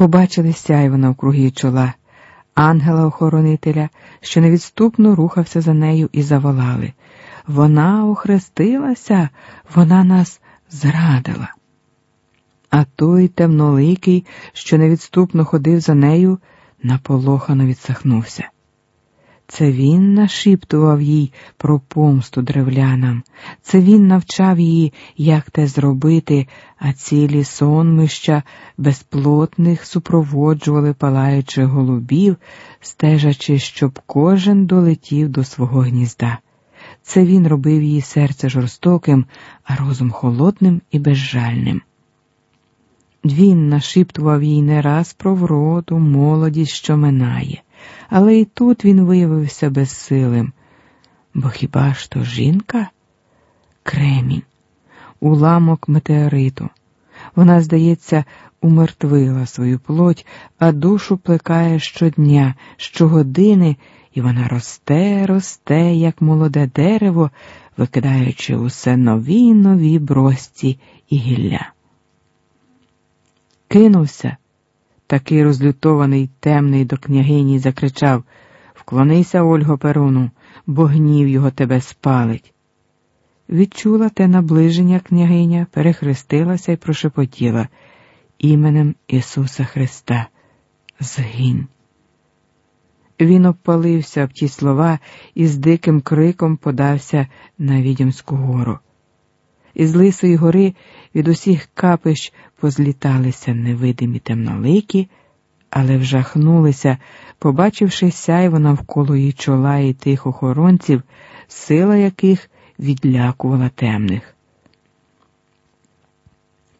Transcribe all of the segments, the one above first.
Побачили сяйво навкруги чола, ангела-охоронителя, що невідступно рухався за нею, і заволали. Вона охрестилася, вона нас зрадила. А той темноликий, що невідступно ходив за нею, наполохано відсахнувся. Це він нашіптував їй про помсту древлянам, це він навчав її, як те зробити, а цілі сонмища безплотних супроводжували палаючих голубів, стежачи, щоб кожен долетів до свого гнізда. Це він робив її серце жорстоким, а розум холодним і безжальним. Він нашіптував їй не раз про вроду, молодість, що минає, але і тут він виявився безсилим. Бо хіба ж то жінка? Кремінь, уламок метеориту. Вона, здається, умертвила свою плоть, а душу плекає щодня, щогодини, і вона росте, росте, як молоде дерево, викидаючи усе нові нові брості і гілля кинувся. Такий розлютований, темний до княгині закричав Вклонися, Ольго Перуну, бо гнів його тебе спалить. Відчула те наближення княгиня, перехрестилася і прошепотіла іменем Ісуса Христа. Згинь. Він обпалився об ті слова і з диким криком подався на Відьомську гору. Із Лисої гори від усіх капищ позліталися невидимі темнолики, але вжахнулися, побачивши сяйво навколо її чола і тих охоронців, сила яких відлякувала темних.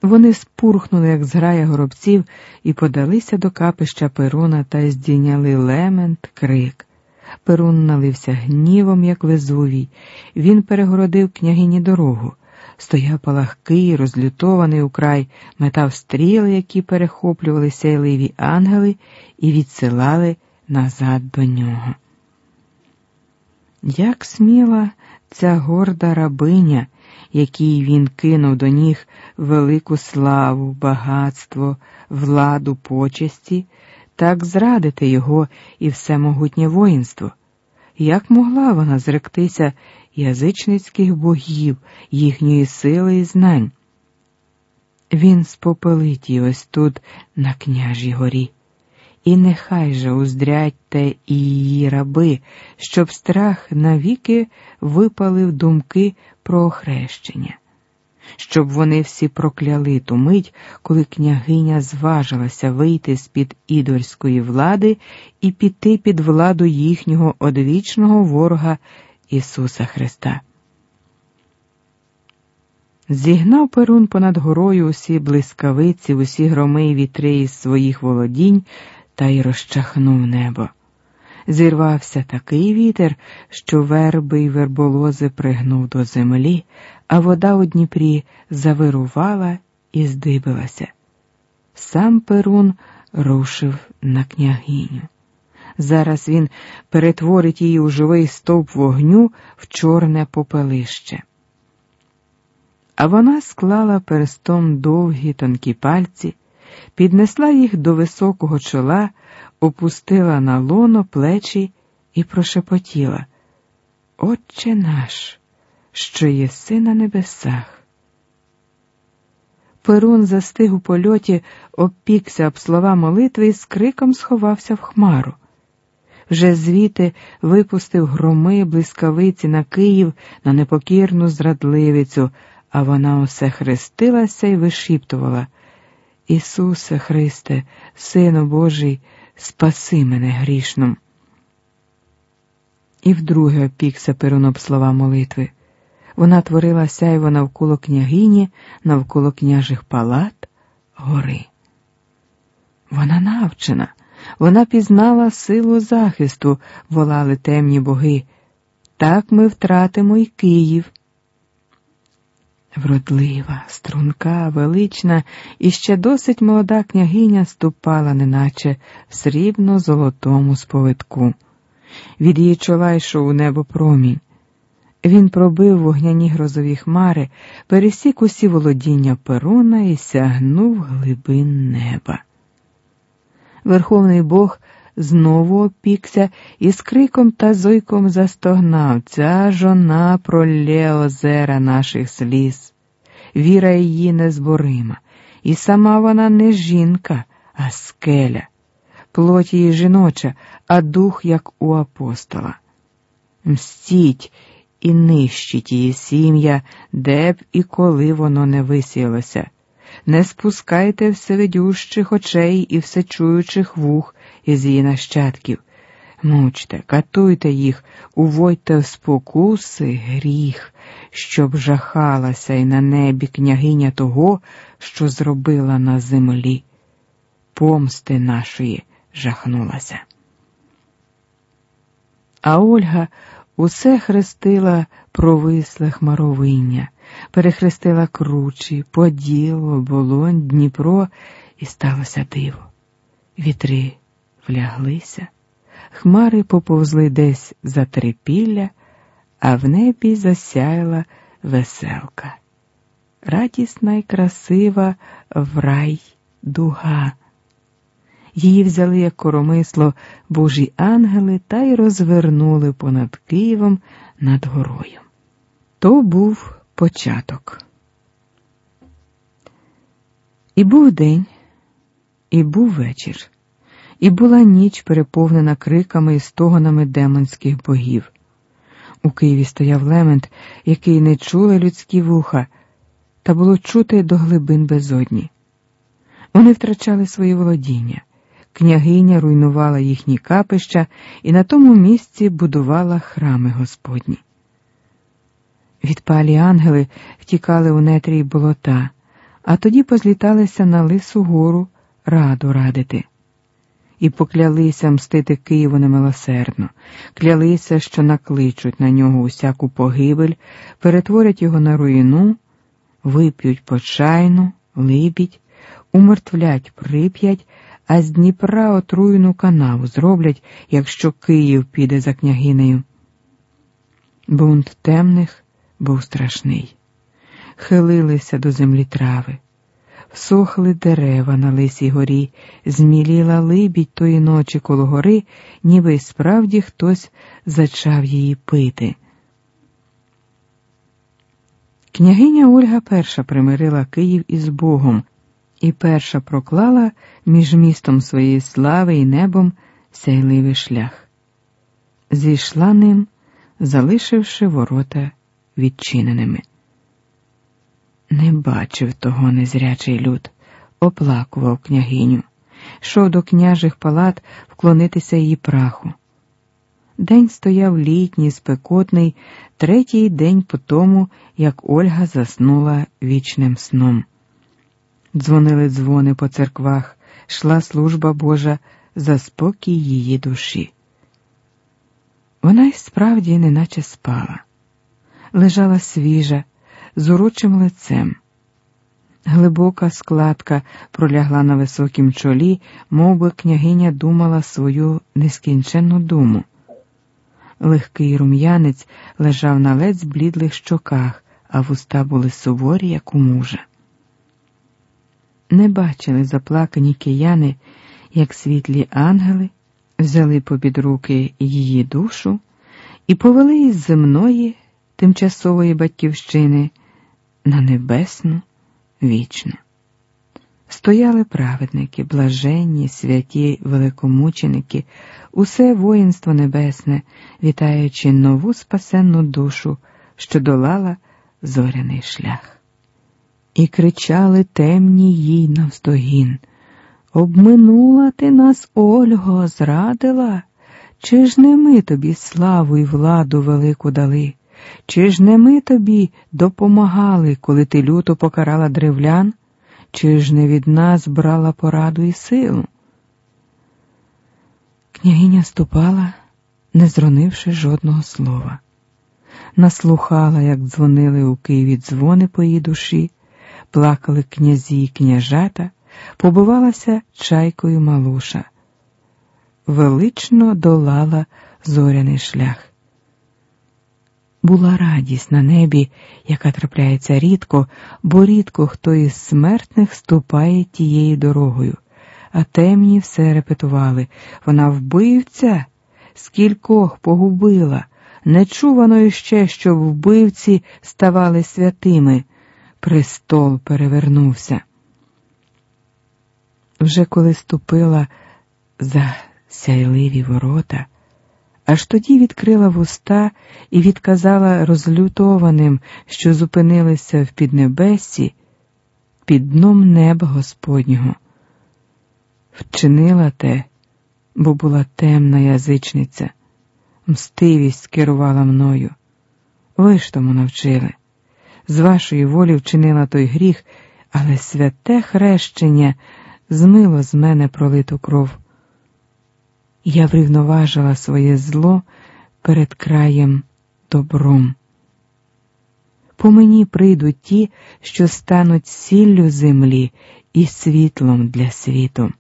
Вони спурхнули, як зграя горобців, і подалися до капища Перуна та здійняли лемент, крик. Перун налився гнівом, як везувій. Він перегородив княгині дорогу стояв палахкий, розлютований украй, метав стріли, які перехоплювали сяйливі ангели і відсилали назад до нього. Як сміла ця горда рабиня, якій він кинув до ніг велику славу, багатство, владу почесті, так зрадити його і всемогутнє воїнство. Як могла вона зректися язичницьких богів, їхньої сили і знань. Він спопелить її ось тут, на княжій горі, і нехай же уздрять те і її раби, щоб страх навіки випалив думки про охрещення, щоб вони всі прокляли ту мить, коли княгиня зважилася вийти з під ідольської влади і піти під владу їхнього одвічного ворога Ісуса Христа. Зігнав Перун понад горою усі блискавиці, усі громи й вітри із своїх володінь та й розчахнув небо. Зірвався такий вітер, що верби й верболози пригнув до землі, а вода у Дніпрі завирувала і здибилася. Сам Перун рушив на княгиню. Зараз він перетворить її у живий стовп вогню в чорне попелище. А вона склала перстом довгі тонкі пальці, піднесла їх до високого чола, опустила на лоно плечі і прошепотіла Отче наш, що єси на небесах. Перун застиг у польоті, обпікся об слова молитви і з криком сховався в хмару вже звідти випустив громи блискавиці на Київ на непокірну зрадливицю, а вона усе хрестилася і вишіптувала Ісусе Христе, Сину Божий, спаси мене грішном. І вдруге опікся перуноб слова молитви. Вона творила сяйво навколо княгині, навколо княжих палат, гори. Вона навчена. Вона пізнала силу захисту, волали темні боги. Так ми втратимо й Київ. Вродлива, струнка, велична і ще досить молода княгиня ступала, неначе в срібно золотому сповитку. Від її чола йшов у небо промінь. Він пробив вогняні грозові хмари, пересік усі володіння перуна і сягнув глибин неба. Верховний Бог знову опікся і з криком та зойком застогнав ця жона пролє озера наших сліз. Віра її незборима, і сама вона не жінка, а скеля, плоть її жіноча, а дух, як у апостола. Мстіть і нищить її сім'я, де б і коли воно не висіялося. Не спускайте всевидющих очей і всечуючих вух із її нащадків. Мучте, катуйте їх, увойте в спокуси гріх, щоб жахалася й на небі княгиня того, що зробила на землі. Помсти нашої жахнулася. А Ольга усе хрестила провисле хмаровиння, перехрестила кручі, поділ, оболонь, Дніпро, і сталося диво. Вітри вляглися, хмари поповзли десь за трипілля, а в небі засяяла веселка. Радісна й красива в рай дуга. Її взяли як коромисло божі ангели та й розвернули понад Києвом над горою. То був початок. І був день, і був вечір, і була ніч переповнена криками і стогонами демонських богів. У Києві стояв лемент, який не чули людські вуха, та було чути до глибин безодні. Вони втрачали свої володіння. Княгиня руйнувала їхні капища і на тому місці будувала храми Господні. Відпалі ангели втікали у нетрі й болота, а тоді позліталися на лису гору раду радити. І поклялися мстити Києву немилосердно, клялися, що накличуть на нього усяку погибель, перетворять його на руїну, вип'ють почайну, либідь, умертвлять прип'ять, а з Дніпра отруєну канаву зроблять, якщо Київ піде за княгинею. Бунт темних був страшний. Хилилися до землі трави, всохли дерева на лисій горі, зміліла либідь тої ночі коло гори, ніби справді хтось зачав її пити. Княгиня Ольга перша примирила Київ із Богом і перша проклала між містом своєї слави і небом сяйливий шлях. Зійшла ним, залишивши ворота відчиненими. Не бачив того незрячий люд, оплакував княгиню, йшов до княжих палат вклонитися її праху. День стояв літній, спекотний, третій день по тому, як Ольга заснула вічним сном. Дзвонили дзвони по церквах, йшла служба Божа за спокій її душі. Вона й справді неначе спала, лежала свіжа, з урочим лицем. Глибока складка пролягла на високім чолі, мов би княгиня думала свою нескінченну думу. Легкий рум'янець лежав на ледь зблідлих щоках, а вуста були суворі, як у мужа. Не бачили заплакані кияни, як світлі ангели взяли попід руки її душу і повели із земної тимчасової батьківщини на небесну вічну. Стояли праведники, блаженні, святі великомученики, усе воїнство небесне, вітаючи нову спасенну душу, що долала зоряний шлях. І кричали темні їй навздогін. Обминула ти нас, Ольго, зрадила? Чи ж не ми тобі славу і владу велику дали? Чи ж не ми тобі допомагали, коли ти люто покарала древлян? Чи ж не від нас брала пораду і силу? Княгиня ступала, не зронивши жодного слова, наслухала, як дзвонили у Києві дзвони по її душі, плакали князі й княжата, побивалася чайкою малуша, велично долала зоряний шлях. Була радість на небі, яка трапляється рідко, бо рідко хто із смертних ступає тією дорогою, а темні все репетували. Вона вбивця, скількох погубила. Не чувано ще, щоб вбивці ставали святими. Престол перевернувся. Вже коли ступила за сяйливі ворота, аж тоді відкрила вуста і відказала розлютованим, що зупинилися в піднебесі під дном неба Господнього. Вчинила те, бо була темна язичниця, мстивість керувала мною. Ви ж тому навчили. З вашої волі вчинила той гріх, але святе хрещення змило з мене пролиту кров. Я врівноважила своє зло перед краєм добром. По мені прийдуть ті, що стануть сіллю землі і світлом для світу.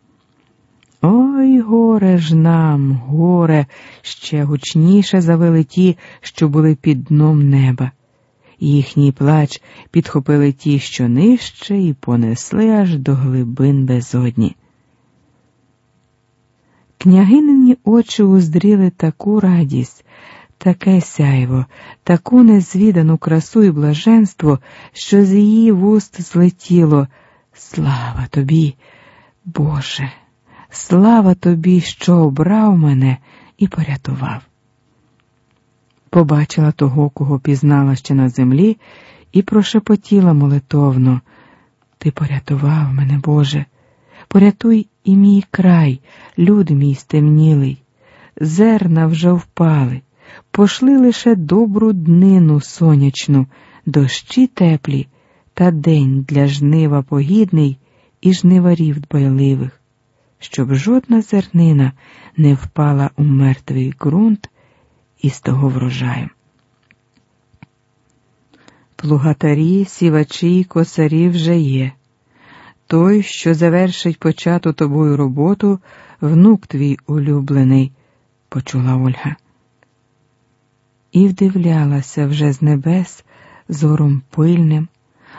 Ой, горе ж нам, горе, ще гучніше завели ті, що були під дном неба. Їхній плач підхопили ті, що нижче, і понесли аж до глибин безодні. Княгинині очі уздріли таку радість, таке сяйво, таку незвідану красу і блаженство, що з її вуст злетіло. Слава тобі, Боже, слава тобі, що обрав мене і порятував. Побачила того, кого пізнала ще на землі, і прошепотіла молитовно. Ти порятував мене, Боже, порятуй і мій край, люд мій стемнілий, зерна вже впали пошли лише добру днину сонячну, дощі теплі, та день для жнива погідний і жниварів дбайливих, щоб жодна зернина не впала у мертвий ґрунт із того врожаю. Плугатарі, сівачі, косарі вже є. Той, що завершить почату тобою роботу, внук твій улюблений, почула Ольга і вдивлялася вже з небес зором пильним,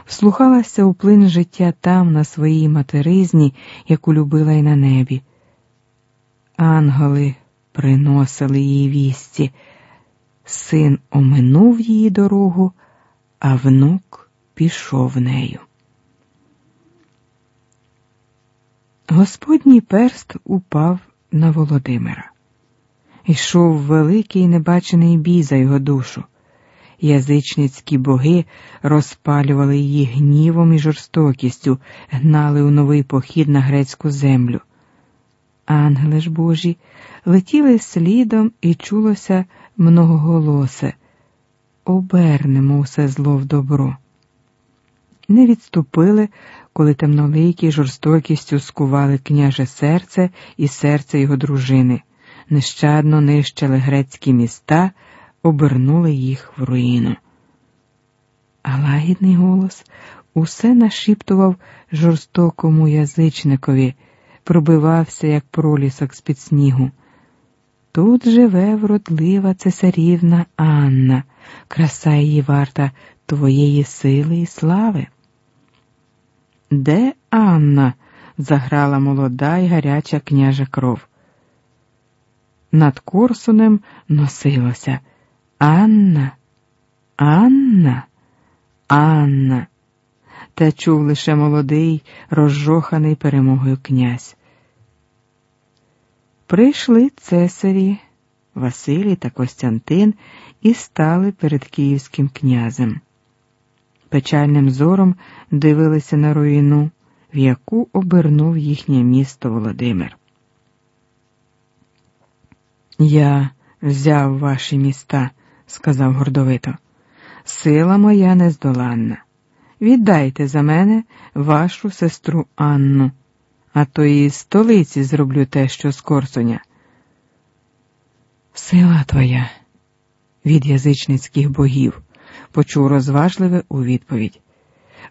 вслухалася у плин життя там, на своїй материзні, яку любила й на небі. Ангели приносили їй вісті, син оминув її дорогу, а внук пішов нею. Господній перст упав на Володимира. Йшов великий небачений бій за його душу. Язичницькі боги розпалювали її гнівом і жорстокістю, гнали у новий похід на грецьку землю. Ангели ж божі летіли слідом і чулося многоголосе обернемо усе зло в добро. Не відступили, коли темноликі жорстокістю скували княже серце і серце його дружини нещадно нищили грецькі міста, обернули їх в руїну. А лагідний голос усе нашіптував жорстокому язичникові, пробивався, як пролісок з під снігу. Тут живе вродлива цесарівна Анна, краса її варта твоєї сили і слави. Де Анна? заграла молода й гаряча княжа кров над Корсунем носилося Анна, Анна, Анна. Та чув лише молодий, розжоханий перемогою князь. Прийшли цесарі Василій та Костянтин і стали перед київським князем. Печальним зором дивилися на руїну, в яку обернув їхнє місто Володимир. Я взяв ваші міста, сказав гордовито. Сила моя нездоланна. Віддайте за мене вашу сестру Анну, а то і столиці зроблю те, що з Корсуня. Сила твоя від язичницьких богів, почув розважливе у відповідь.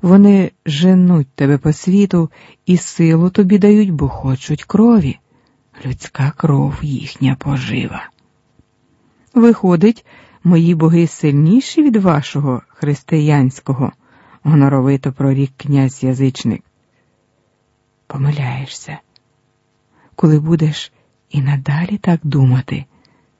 Вони женуть тебе по світу і силу тобі дають, бо хочуть крові людська кров їхня пожива. Виходить, мої боги сильніші від вашого християнського, гоноровито прорік князь язичник помиляєшся. Коли будеш і надалі так думати.